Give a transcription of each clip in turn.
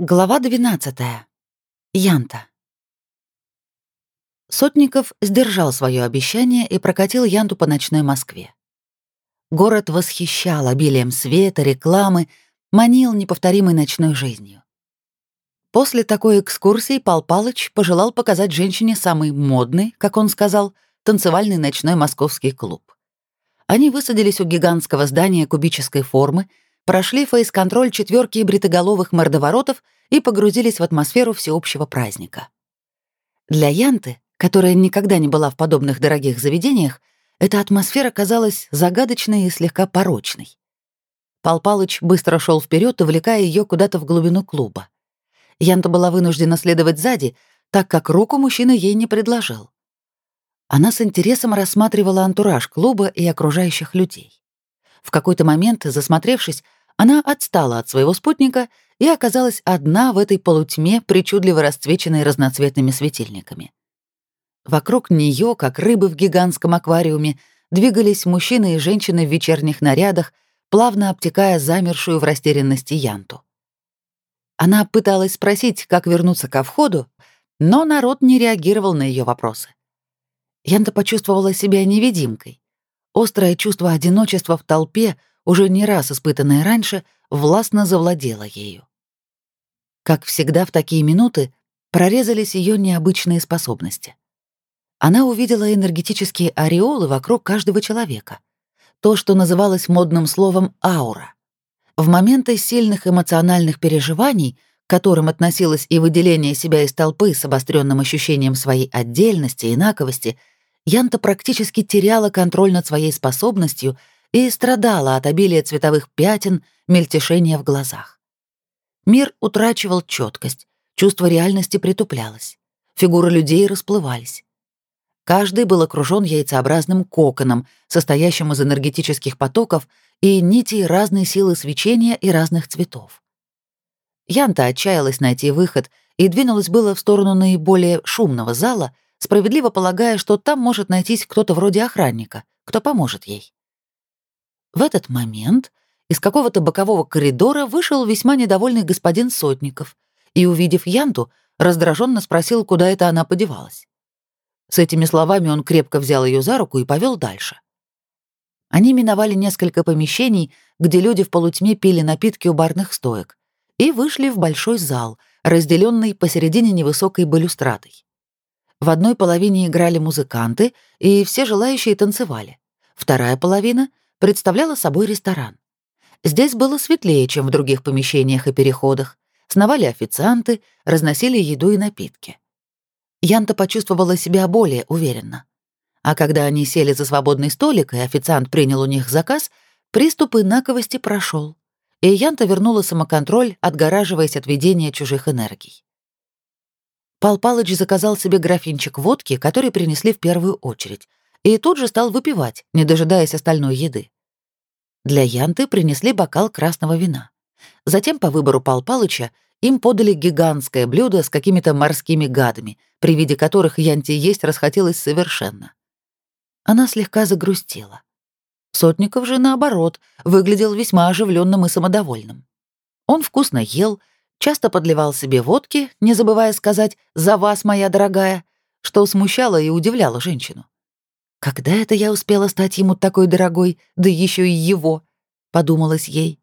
Глава 12. Янта. Сотников сдержал свое обещание и прокатил Янту по ночной Москве. Город восхищал обилием света, рекламы, манил неповторимой ночной жизнью. После такой экскурсии Пал Палыч пожелал показать женщине самый модный, как он сказал, танцевальный ночной московский клуб. Они высадились у гигантского здания кубической формы — прошли фейс-контроль четверки бритоголовых мордоворотов и погрузились в атмосферу всеобщего праздника. Для Янты, которая никогда не была в подобных дорогих заведениях, эта атмосфера казалась загадочной и слегка порочной. Пал Палыч быстро шел вперед, увлекая ее куда-то в глубину клуба. Янта была вынуждена следовать сзади, так как руку мужчина ей не предложил. Она с интересом рассматривала антураж клуба и окружающих людей. В какой-то момент, засмотревшись, она отстала от своего спутника и оказалась одна в этой полутьме, причудливо расцвеченной разноцветными светильниками. Вокруг нее, как рыбы в гигантском аквариуме, двигались мужчины и женщины в вечерних нарядах, плавно обтекая замершую в растерянности Янту. Она пыталась спросить, как вернуться ко входу, но народ не реагировал на ее вопросы. Янта почувствовала себя невидимкой. Острое чувство одиночества в толпе — уже не раз испытанное раньше, властно завладела ею. Как всегда в такие минуты прорезались ее необычные способности. Она увидела энергетические ореолы вокруг каждого человека. То, что называлось модным словом «аура». В моменты сильных эмоциональных переживаний, к которым относилось и выделение себя из толпы с обостренным ощущением своей отдельности и инаковости, Янта практически теряла контроль над своей способностью — и страдала от обилия цветовых пятен, мельтешения в глазах. Мир утрачивал четкость, чувство реальности притуплялось, фигуры людей расплывались. Каждый был окружен яйцеобразным коконом, состоящим из энергетических потоков и нитей разной силы свечения и разных цветов. Янта отчаялась найти выход и двинулась было в сторону наиболее шумного зала, справедливо полагая, что там может найтись кто-то вроде охранника, кто поможет ей. В этот момент из какого-то бокового коридора вышел весьма недовольный господин Сотников и, увидев Янту, раздраженно спросил, куда это она подевалась. С этими словами он крепко взял ее за руку и повел дальше. Они миновали несколько помещений, где люди в полутьме пили напитки у барных стоек, и вышли в большой зал, разделенный посередине невысокой балюстрадой. В одной половине играли музыканты, и все желающие танцевали. Вторая половина — представляла собой ресторан. Здесь было светлее, чем в других помещениях и переходах. Сновали официанты, разносили еду и напитки. Янта почувствовала себя более уверенно. А когда они сели за свободный столик, и официант принял у них заказ, приступ инаковости прошел, и Янта вернула самоконтроль, отгораживаясь от видения чужих энергий. Пал Палыч заказал себе графинчик водки, который принесли в первую очередь, и тут же стал выпивать, не дожидаясь остальной еды. Для Янты принесли бокал красного вина. Затем, по выбору Пал Палыча, им подали гигантское блюдо с какими-то морскими гадами, при виде которых Янте есть расхотелось совершенно. Она слегка загрустила. Сотников же, наоборот, выглядел весьма оживленным и самодовольным. Он вкусно ел, часто подливал себе водки, не забывая сказать «за вас, моя дорогая», что смущало и удивляло женщину. Когда это я успела стать ему такой дорогой, да еще и его, подумалось ей.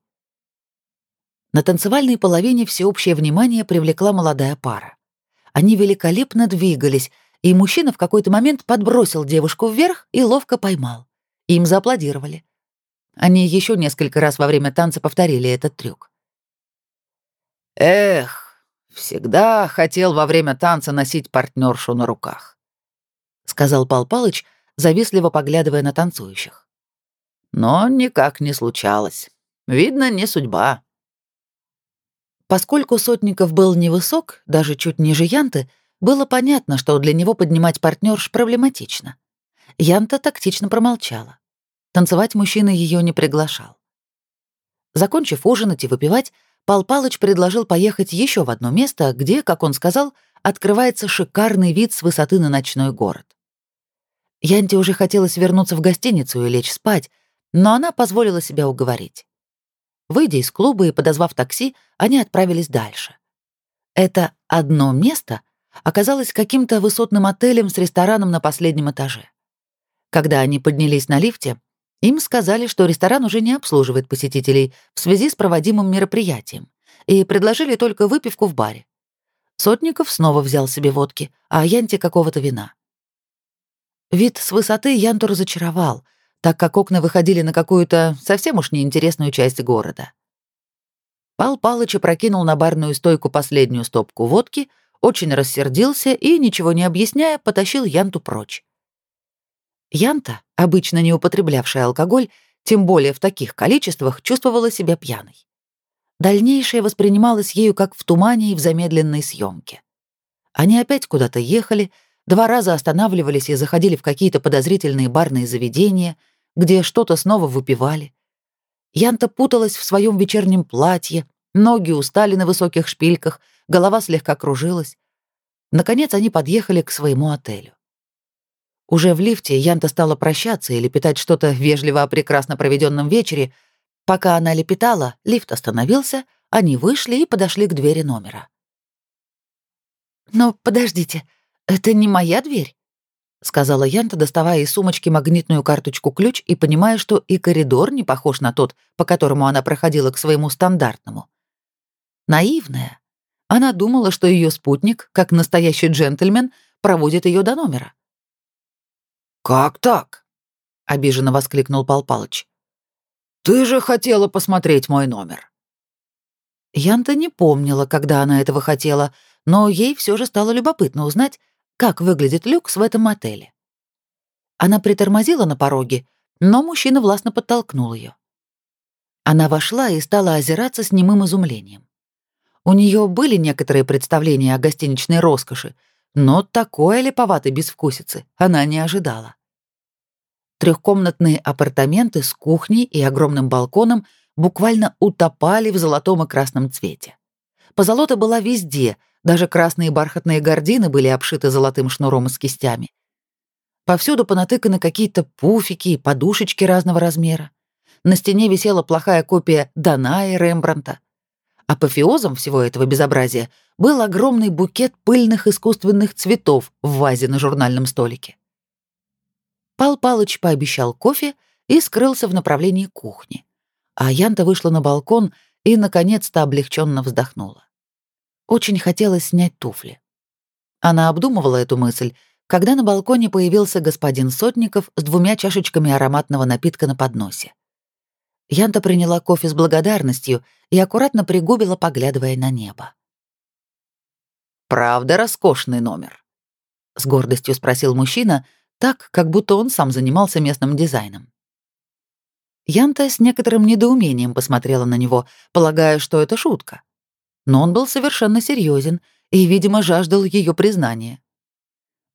На танцевальной половине всеобщее внимание привлекла молодая пара. Они великолепно двигались, и мужчина в какой-то момент подбросил девушку вверх и ловко поймал. Им зааплодировали. Они еще несколько раз во время танца повторили этот трюк. «Эх, всегда хотел во время танца носить партнершу на руках», — сказал Пал Палыч, завистливо поглядывая на танцующих. Но никак не случалось. Видно, не судьба. Поскольку Сотников был невысок, даже чуть ниже Янты, было понятно, что для него поднимать партнерш проблематично. Янта тактично промолчала. Танцевать мужчина ее не приглашал. Закончив ужинать и выпивать, Пал Палыч предложил поехать еще в одно место, где, как он сказал, открывается шикарный вид с высоты на ночной город. Янте уже хотелось вернуться в гостиницу и лечь спать, но она позволила себя уговорить. Выйдя из клуба и подозвав такси, они отправились дальше. Это одно место оказалось каким-то высотным отелем с рестораном на последнем этаже. Когда они поднялись на лифте, им сказали, что ресторан уже не обслуживает посетителей в связи с проводимым мероприятием, и предложили только выпивку в баре. Сотников снова взял себе водки, а Янте какого-то вина. Вид с высоты Янту разочаровал, так как окна выходили на какую-то совсем уж неинтересную часть города. Пал Палыч опрокинул на барную стойку последнюю стопку водки, очень рассердился и, ничего не объясняя, потащил Янту прочь. Янта, обычно не употреблявшая алкоголь, тем более в таких количествах, чувствовала себя пьяной. Дальнейшее воспринималось ею как в тумане и в замедленной съемке. Они опять куда-то ехали, два раза останавливались и заходили в какие-то подозрительные барные заведения, где что-то снова выпивали. Янта путалась в своем вечернем платье, ноги устали на высоких шпильках, голова слегка кружилась. Наконец они подъехали к своему отелю. Уже в лифте Янта стала прощаться и лепетать что-то вежливо о прекрасно проведенном вечере. Пока она лепетала, лифт остановился, они вышли и подошли к двери номера. «Но подождите, это не моя дверь?» — сказала Янта, доставая из сумочки магнитную карточку-ключ и понимая, что и коридор не похож на тот, по которому она проходила к своему стандартному. Наивная. Она думала, что ее спутник, как настоящий джентльмен, проводит ее до номера. «Как так?» — обиженно воскликнул Пал Палыч. «Ты же хотела посмотреть мой номер». Янта не помнила, когда она этого хотела, но ей все же стало любопытно узнать, как выглядит люкс в этом отеле. Она притормозила на пороге, но мужчина властно подтолкнул ее. Она вошла и стала озираться с немым изумлением. У нее были некоторые представления о гостиничной роскоши, но такой липоватой безвкусицы она не ожидала. Трехкомнатные апартаменты с кухней и огромным балконом буквально утопали в золотом и красном цвете. Позолота была везде — даже красные бархатные гардины были обшиты золотым шнуром с кистями. Повсюду понатыканы какие-то пуфики и подушечки разного размера. На стене висела плохая копия Дана и Рембранта. Апофеозом всего этого безобразия был огромный букет пыльных искусственных цветов в вазе на журнальном столике. Пал Палыч пообещал кофе и скрылся в направлении кухни. А Янта вышла на балкон и, наконец-то, облегченно вздохнула. Очень хотелось снять туфли. Она обдумывала эту мысль, когда на балконе появился господин Сотников с двумя чашечками ароматного напитка на подносе. Янта приняла кофе с благодарностью и аккуратно пригубила, поглядывая на небо. «Правда роскошный номер?» — с гордостью спросил мужчина, так, как будто он сам занимался местным дизайном. Янта с некоторым недоумением посмотрела на него, полагая, что это шутка но он был совершенно серьезен и, видимо, жаждал ее признания.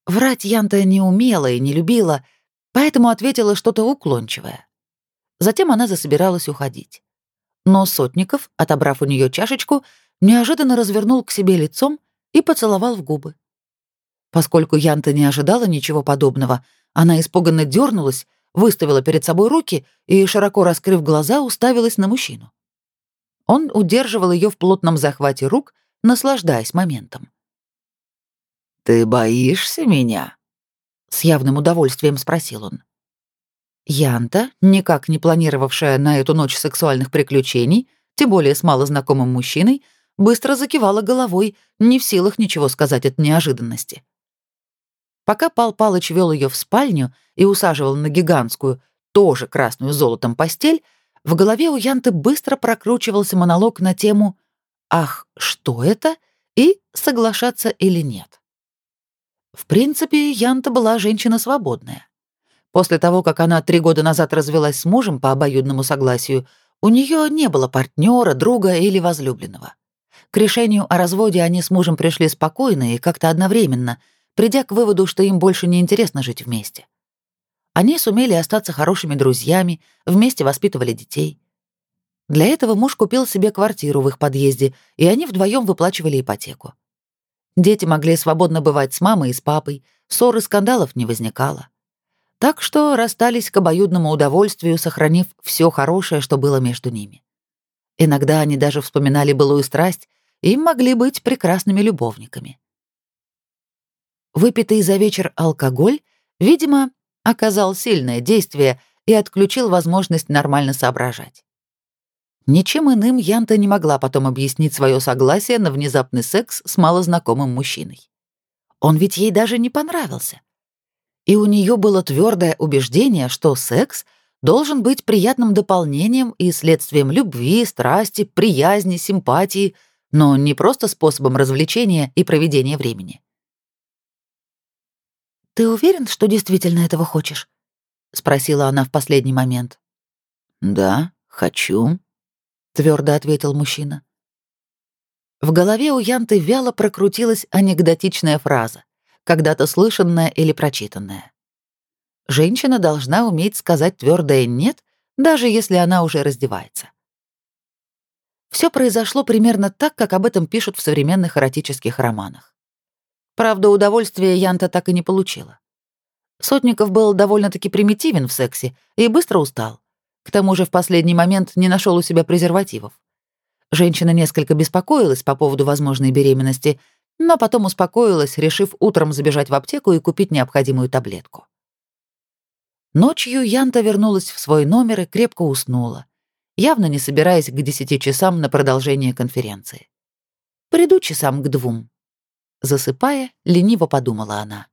Врать Янта не умела и не любила, поэтому ответила что-то уклончивое. Затем она засобиралась уходить. Но Сотников, отобрав у нее чашечку, неожиданно развернул к себе лицом и поцеловал в губы. Поскольку Янта не ожидала ничего подобного, она испуганно дернулась, выставила перед собой руки и, широко раскрыв глаза, уставилась на мужчину. Он удерживал ее в плотном захвате рук, наслаждаясь моментом. «Ты боишься меня?» — с явным удовольствием спросил он. Янта, никак не планировавшая на эту ночь сексуальных приключений, тем более с малознакомым мужчиной, быстро закивала головой, не в силах ничего сказать от неожиданности. Пока Пал Палыч вел ее в спальню и усаживал на гигантскую, тоже красную золотом постель, в голове у Янты быстро прокручивался монолог на тему «Ах, что это?» и «Соглашаться или нет?». В принципе, Янта была женщина свободная. После того, как она три года назад развелась с мужем по обоюдному согласию, у нее не было партнера, друга или возлюбленного. К решению о разводе они с мужем пришли спокойно и как-то одновременно, придя к выводу, что им больше не интересно жить вместе. Они сумели остаться хорошими друзьями, вместе воспитывали детей. Для этого муж купил себе квартиру в их подъезде, и они вдвоем выплачивали ипотеку. Дети могли свободно бывать с мамой и с папой, ссор и скандалов не возникало. Так что расстались к обоюдному удовольствию, сохранив все хорошее, что было между ними. Иногда они даже вспоминали былую страсть и могли быть прекрасными любовниками. Выпитый за вечер алкоголь, видимо, оказал сильное действие и отключил возможность нормально соображать. Ничем иным Янта не могла потом объяснить свое согласие на внезапный секс с малознакомым мужчиной. Он ведь ей даже не понравился. И у нее было твердое убеждение, что секс должен быть приятным дополнением и следствием любви, страсти, приязни, симпатии, но не просто способом развлечения и проведения времени. «Ты уверен, что действительно этого хочешь?» — спросила она в последний момент. «Да, хочу», — твердо ответил мужчина. В голове у Янты вяло прокрутилась анекдотичная фраза, когда-то слышанная или прочитанная. Женщина должна уметь сказать твердое «нет», даже если она уже раздевается. Все произошло примерно так, как об этом пишут в современных эротических романах. Правда, удовольствия Янта так и не получила. Сотников был довольно-таки примитивен в сексе и быстро устал. К тому же в последний момент не нашел у себя презервативов. Женщина несколько беспокоилась по поводу возможной беременности, но потом успокоилась, решив утром забежать в аптеку и купить необходимую таблетку. Ночью Янта вернулась в свой номер и крепко уснула, явно не собираясь к десяти часам на продолжение конференции. «Приду часам к двум». Засыпая, лениво подумала она.